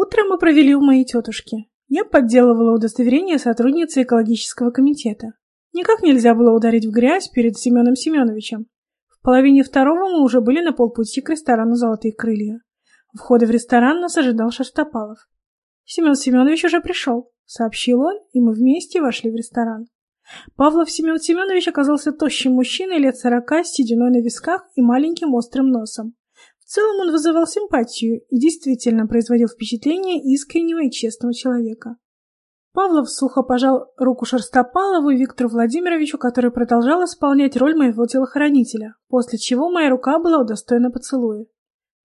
Утро мы провели у моей тетушки. Я подделывала удостоверение сотрудницы экологического комитета. Никак нельзя было ударить в грязь перед Семеном Семеновичем. В половине второго мы уже были на полпути к ресторану «Золотые крылья». Входа в ресторан нас ожидал Шерстопалов. «Семен Семенович уже пришел», — сообщил он, и мы вместе вошли в ресторан. Павлов Семен Семенович оказался тощим мужчиной лет сорока с сединой на висках и маленьким острым носом. В целом он вызывал симпатию и действительно производил впечатление искреннего и честного человека. Павлов сухо пожал руку Шерстопалову и Виктору Владимировичу, который продолжал исполнять роль моего телохранителя, после чего моя рука была удостоена поцелуя.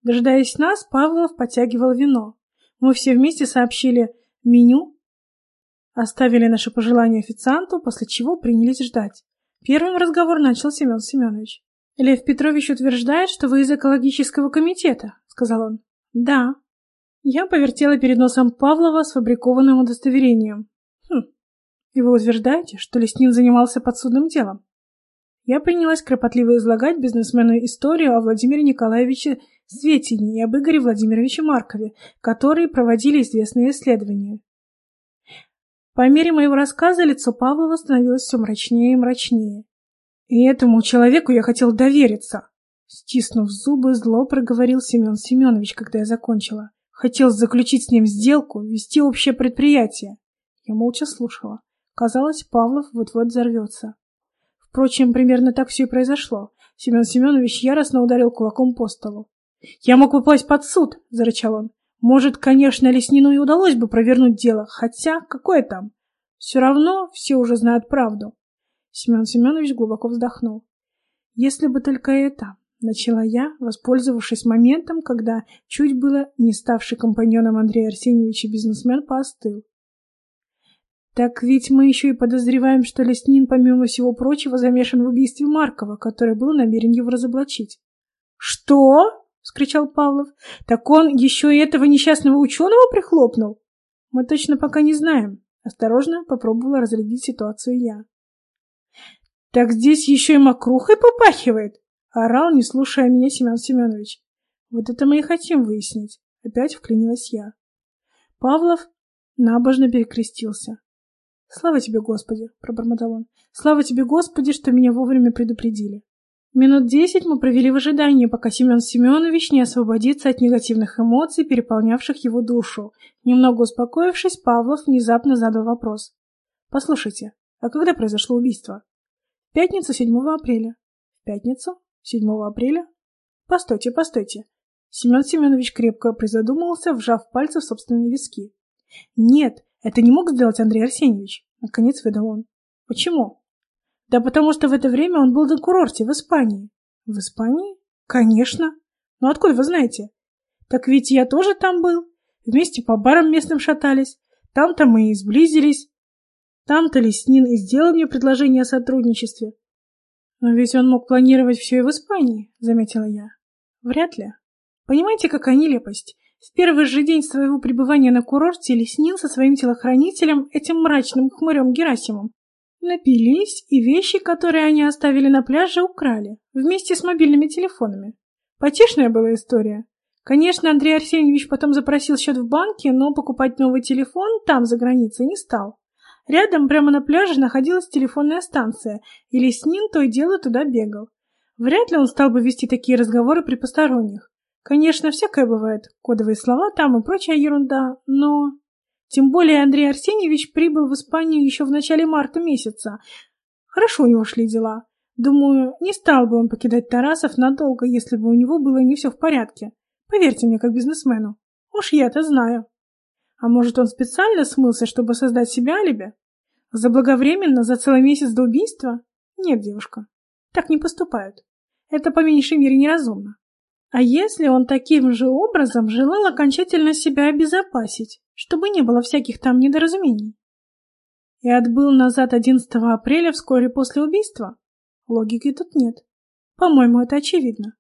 Дожидаясь нас, Павлов подтягивал вино. Мы все вместе сообщили меню, оставили наши пожелания официанту, после чего принялись ждать. Первым разговор начал Семен Семенович. «Лев Петрович утверждает, что вы из экологического комитета», — сказал он. «Да». Я повертела перед носом Павлова с фабрикованным удостоверением. «Хм, и вы утверждаете, что Леснин занимался подсудным делом?» Я принялась кропотливо излагать бизнесмену историю о Владимире Николаевиче Светине и об Игоре Владимировиче Маркове, которые проводили известные исследования. По мере моего рассказа лицо Павлова становилось все мрачнее и мрачнее. И этому человеку я хотел довериться. Стиснув зубы, зло проговорил Семен Семенович, когда я закончила. Хотел заключить с ним сделку, вести общее предприятие. Я молча слушала. Казалось, Павлов вот-вот взорвется. Впрочем, примерно так все и произошло. Семен Семенович яростно ударил кулаком по столу. «Я мог попасть под суд!» — зарычал он. «Может, конечно, Леснину и удалось бы провернуть дело, хотя какое там? Все равно все уже знают правду. Семен Семенович глубоко вздохнул. «Если бы только это...» — начала я, воспользовавшись моментом, когда чуть было не ставший компаньоном Андрея Арсеньевича бизнесмен поостыл. «Так ведь мы еще и подозреваем, что Леснин, помимо всего прочего, замешан в убийстве Маркова, который был намерен его разоблачить». «Что?» — вскричал Павлов. «Так он еще и этого несчастного ученого прихлопнул?» «Мы точно пока не знаем», — осторожно попробовала разрядить ситуацию я. «Так здесь еще и мокрухой попахивает!» — орал, не слушая меня Семен Семенович. «Вот это мы и хотим выяснить!» — опять вклинилась я. Павлов набожно перекрестился. «Слава тебе, Господи!» — пробормотал он. «Слава тебе, Господи, что меня вовремя предупредили!» Минут десять мы провели в ожидании, пока Семен Семенович не освободится от негативных эмоций, переполнявших его душу. Немного успокоившись, Павлов внезапно задал вопрос. «Послушайте, а когда произошло убийство?» Пятница 7 апреля. Пятницу 7 апреля? Постойте, постойте. Семен Семенович крепко призадумался, вжав пальцы в собственные виски. Нет, это не мог сделать Андрей Арсеньевич, наконец выдал он. Почему? Да потому что в это время он был на курорте в Испании. В Испании? Конечно. Но откуда вы знаете? Так ведь я тоже там был. Вместе по барам местным шатались. Там-то мы и сблизились. Там-то Леснин и сделал мне предложение о сотрудничестве. Но ведь он мог планировать все и в Испании, заметила я. Вряд ли. Понимаете, какая нелепость? В первый же день своего пребывания на курорте Леснин со своим телохранителем, этим мрачным хмырем Герасимом, напились и вещи, которые они оставили на пляже, украли, вместе с мобильными телефонами. Потешная была история. Конечно, Андрей Арсеньевич потом запросил счет в банке, но покупать новый телефон там, за границей, не стал. Рядом, прямо на пляже, находилась телефонная станция, и Леснин то и дело туда бегал. Вряд ли он стал бы вести такие разговоры при посторонних. Конечно, всякое бывает, кодовые слова там и прочая ерунда, но... Тем более Андрей Арсеньевич прибыл в Испанию еще в начале марта месяца. Хорошо у него шли дела. Думаю, не стал бы он покидать Тарасов надолго, если бы у него было не все в порядке. Поверьте мне, как бизнесмену. Уж я-то знаю. А может, он специально смылся, чтобы создать себе алиби? Заблаговременно, за целый месяц до убийства? Нет, девушка, так не поступают. Это по меньшей мере неразумно. А если он таким же образом желал окончательно себя обезопасить, чтобы не было всяких там недоразумений? И отбыл назад 11 апреля вскоре после убийства? Логики тут нет. По-моему, это очевидно.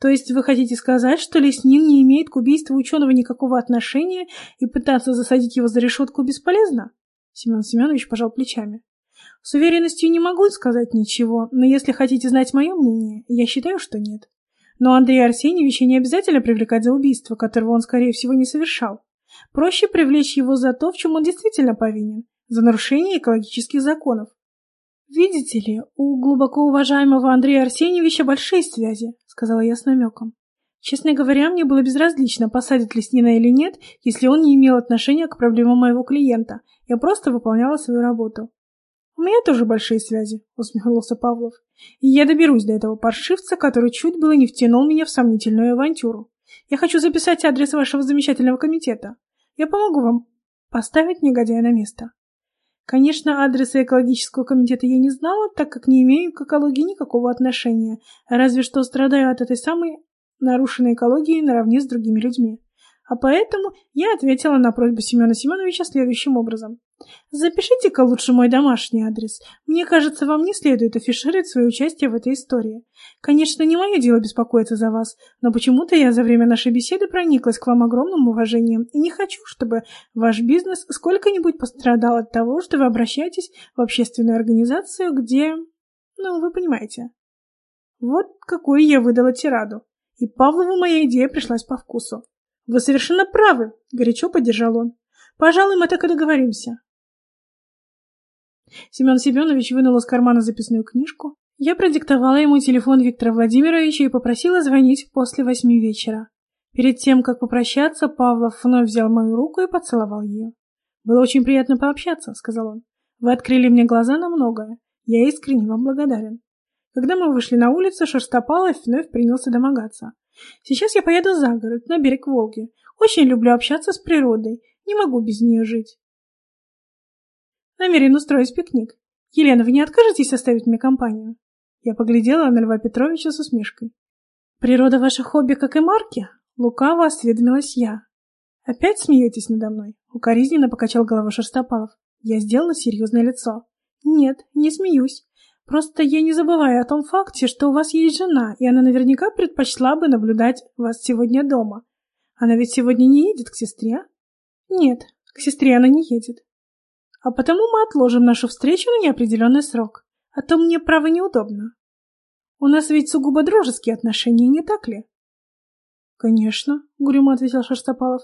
То есть вы хотите сказать, что Леснин не имеет к убийству ученого никакого отношения и пытаться засадить его за решетку бесполезно? Семен Семенович пожал плечами. С уверенностью не могу сказать ничего, но если хотите знать мое мнение, я считаю, что нет. Но Андрея Арсеньевича не обязательно привлекать за убийство, которого он, скорее всего, не совершал. Проще привлечь его за то, в чем он действительно повинен, за нарушение экологических законов. «Видите ли, у глубоко уважаемого Андрея Арсеньевича большие связи», — сказала я с намеком. Честно говоря, мне было безразлично, посадит ли Снина или нет, если он не имел отношения к проблемам моего клиента. Я просто выполняла свою работу. «У меня тоже большие связи», — усмехнулся Павлов. «И я доберусь до этого паршивца, который чуть было не втянул меня в сомнительную авантюру. Я хочу записать адрес вашего замечательного комитета. Я помогу вам поставить негодяя на место». Конечно, адреса экологического комитета я не знала, так как не имею к экологии никакого отношения, разве что страдаю от этой самой нарушенной экологии наравне с другими людьми. А поэтому я ответила на просьбу Семена Семеновича следующим образом. Запишите-ка лучше мой домашний адрес. Мне кажется, вам не следует афишировать свое участие в этой истории. Конечно, не мое дело беспокоиться за вас, но почему-то я за время нашей беседы прониклась к вам огромным уважением и не хочу, чтобы ваш бизнес сколько-нибудь пострадал от того, что вы обращаетесь в общественную организацию, где... Ну, вы понимаете. Вот какую я выдала тираду. И Павлову моя идея пришлась по вкусу. «Вы совершенно правы», — горячо поддержал он. «Пожалуй, мы так и договоримся». Семен Семенович вынул из кармана записную книжку. Я продиктовала ему телефон Виктора Владимировича и попросила звонить после восьми вечера. Перед тем, как попрощаться, Павлов вновь взял мою руку и поцеловал ее. «Было очень приятно пообщаться», — сказал он. «Вы открыли мне глаза на многое. Я искренне вам благодарен». Когда мы вышли на улицу, Шерстопалов вновь принялся домогаться. «Сейчас я поеду за город, на берег Волги. Очень люблю общаться с природой. Не могу без нее жить». «Намерен устроить пикник. Елена, вы не откажетесь составить мне компанию?» Я поглядела на Льва Петровича с усмешкой. «Природа ваше хобби, как и марки?» Лукаво осведомилась я. «Опять смеетесь надо мной?» Укоризненно покачал головой Шерстопалов. Я сделала серьезное лицо. «Нет, не смеюсь. Просто я не забываю о том факте, что у вас есть жена, и она наверняка предпочла бы наблюдать вас сегодня дома. Она ведь сегодня не едет к сестре? Нет, к сестре она не едет. А потому мы отложим нашу встречу на неопределенный срок. А то мне, право, неудобно. У нас ведь сугубо дружеские отношения, не так ли? Конечно, угрюмо ответил Шерстопалов.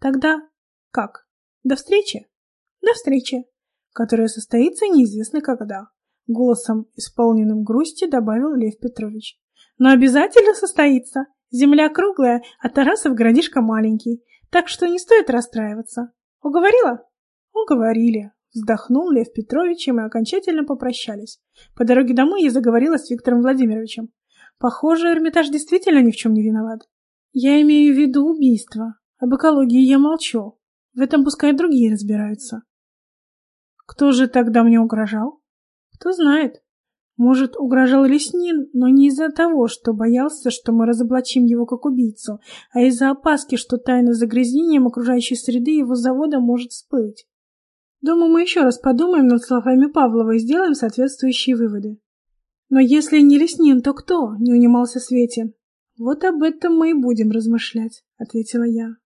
Тогда как? До встречи? До встречи, которая состоится неизвестно когда. Голосом, исполненным грусти, добавил Лев Петрович. Но обязательно состоится. Земля круглая, а Тарасов городишко маленький. Так что не стоит расстраиваться. Уговорила? Уговорили. Вздохнул Лев Петрович, и мы окончательно попрощались. По дороге домой я заговорила с Виктором Владимировичем. Похоже, Эрмитаж действительно ни в чем не виноват. Я имею в виду убийство. Об экологии я молчу. В этом пускай другие разбираются. Кто же тогда мне угрожал? Кто знает. Может, угрожал Леснин, но не из-за того, что боялся, что мы разоблачим его как убийцу, а из-за опаски, что тайна загрязнением окружающей среды его завода может всплыть. Думаю, мы еще раз подумаем над словами Павлова и сделаем соответствующие выводы. Но если не Леснин, то кто? Не унимался Светин. Вот об этом мы и будем размышлять, ответила я.